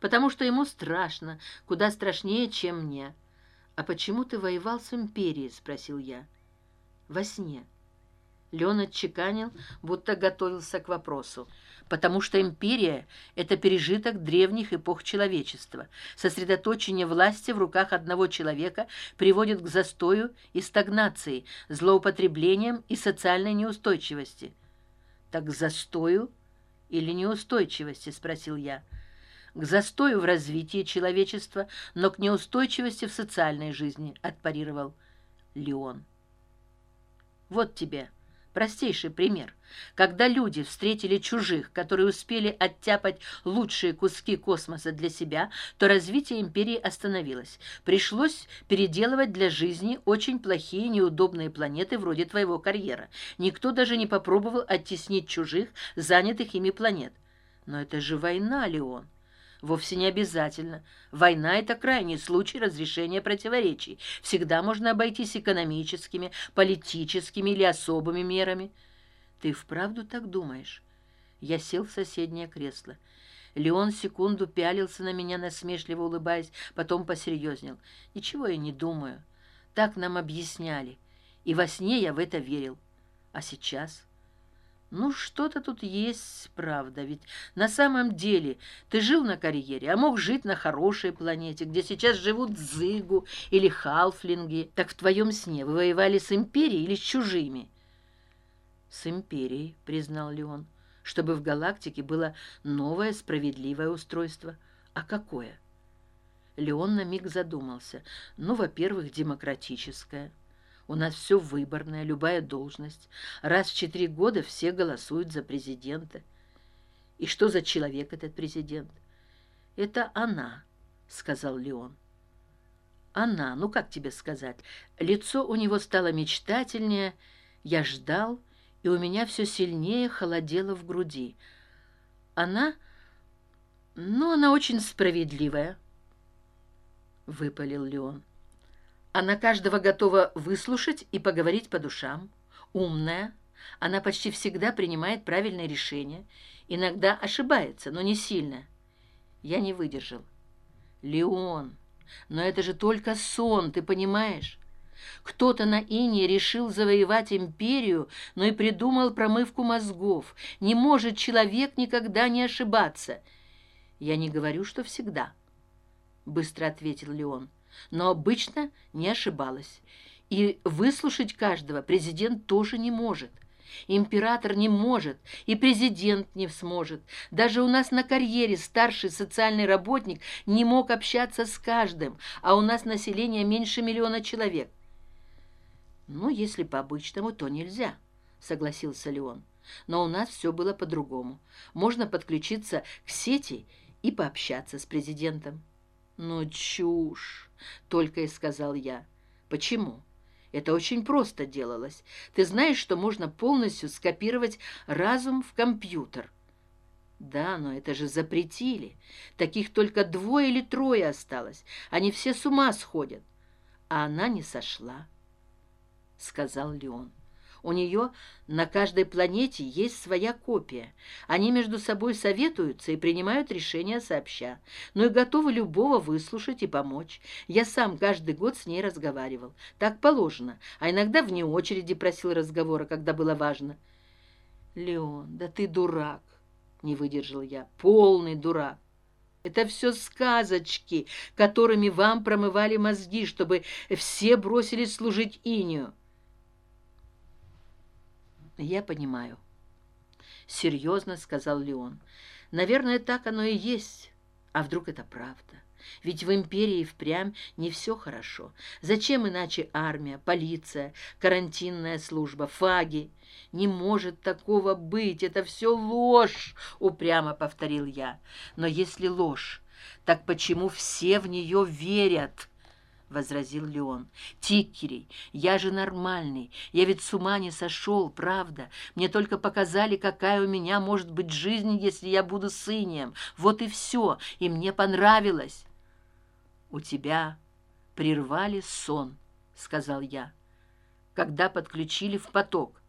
потому что ему страшно куда страшнее чем мне. А почему ты воевал с империей спросил я. Во сне леон отчеканил будто готовился к вопросу. Потому что империя это пережиток древних эпох человечества. Сосредоточение власти в руках одного человека приводит к застою и стагнации злоупотреблениям и социальной неустойчивости так застою или неустойчивости спросил я к застою в развитии человечества но к неустойчивости в социальной жизни отпарировал леон. Вот тебе простейший пример. Когда люди встретили чужих которые успели оттяпать лучшие куски космоса для себя то развитие империи остановилось. Пришлось переделывать для жизни очень плохие неудобные планеты вроде твоего карьера. Никто даже не попробовал оттеснить чужих занятых ими планет но это же война леон вовсе не обязательно. Война это крайний случай разрешения противоречий. Всегда можно обойтись экономическими политическими или особыми мерами. Ты вправду так думаешь? Я сел в соседнее кресло. Леон секунду пялился на меня насмешливо улыбаясь потом посерьезнел. Ничего я не думаю. Так нам объясняли. И во сне я в это верил. А сейчас ну что то тут есть правда ведь на самом деле ты жил на карьере а мог жить на хорошей планете где сейчас живут зыгу или халфлинги. Так в твоем сне вы воевали с империей или с чужими? С империей признал леон чтобы в галактике было новое справедливое устройство. А какое? Леон на миг задумался. Ну во первых демократическое у нас все выборное любая должность. Раз в четыре года все голосуют за президента. И что за человек этот президент? Это она сказал леон. Она ну как тебе сказать? Лицо у него стало мечтательнее я ждал и у меня все сильнее холодело в груди. Она ну она очень справедливая выпалил леон она каждого готова выслушать и поговорить по душам. Умная. Она почти всегда принимает правильное решение иногда ошибается но не сильно. Я не выдержал. Леон но это же только сон ты понимаешь? Кто-то на ине решил завоевать империю но и придумал промывку мозгов. Не может человек никогда не ошибаться. Я не говорю что всегда быстро ответил леон но обычно не ошибалась. И выслушать каждого президент тоже не может. Император не может и президент не сможет. Даже у нас на карьере старший социальный работник не мог общаться с каждым а у нас население меньше миллиона человек. Ну если по обычному то нельзя согласился леон. Но у нас все было по другому можно подключиться к сети и пообщаться с президентом ну чушь только и сказал я. Почему? Это очень просто делалось. Ты знаешь что можно полностью скопировать разум в компьютер? Да но это же запретили. Таких только двое или трое осталось. Они все с ума сходят а она не сошла сказал леон у нее на каждой планете есть своя копия. Они между собой советуются и принимают решения сообща. Но и готовы любого выслушать и помочь. Я сам каждый год с ней разговаривал. Так положено. А иногда вне очереди просил разговора когда было важно. Леон да ты дурак не выдержал я. Полный дурак! Это все сказочки которыми вам промывали мозги чтобы все бросились служить инию я понимаю. Серьезно сказал леон. Наверное так оно и есть. А вдруг это правда? Ведь в империи впрямь не все хорошо. Зачем иначе армия полиция карантинная служба фаги? Не может такого быть. Это все ложь упрямо повторил я. Но если ложь так почему все в нее верят возразил леон тикерей я же нормальный. Я ведь с ума не сошел правда. Мне только показали какая у меня может быть жизнь если я буду сынем вот и все и мне понравилось у тебя прервали сон сказал я когда подключили в поток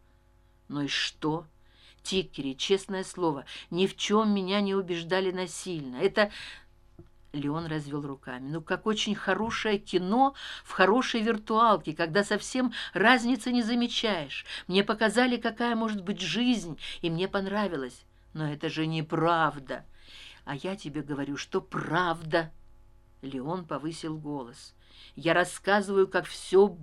ну и что тикери честное слово ни в чем меня не убеждали насильно. Это Леон развел руками. «Ну, как очень хорошее кино в хорошей виртуалке, когда совсем разницы не замечаешь. Мне показали, какая может быть жизнь, и мне понравилось. Но это же неправда. А я тебе говорю, что правда». Леон повысил голос. «Я рассказываю, как все было.